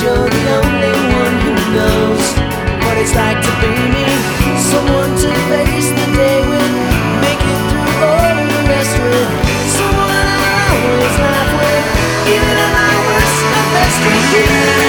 You're the only one who knows what it's like to be me. Someone to face the day with, make it through all the with. Someone I always laugh with, even my worst, best.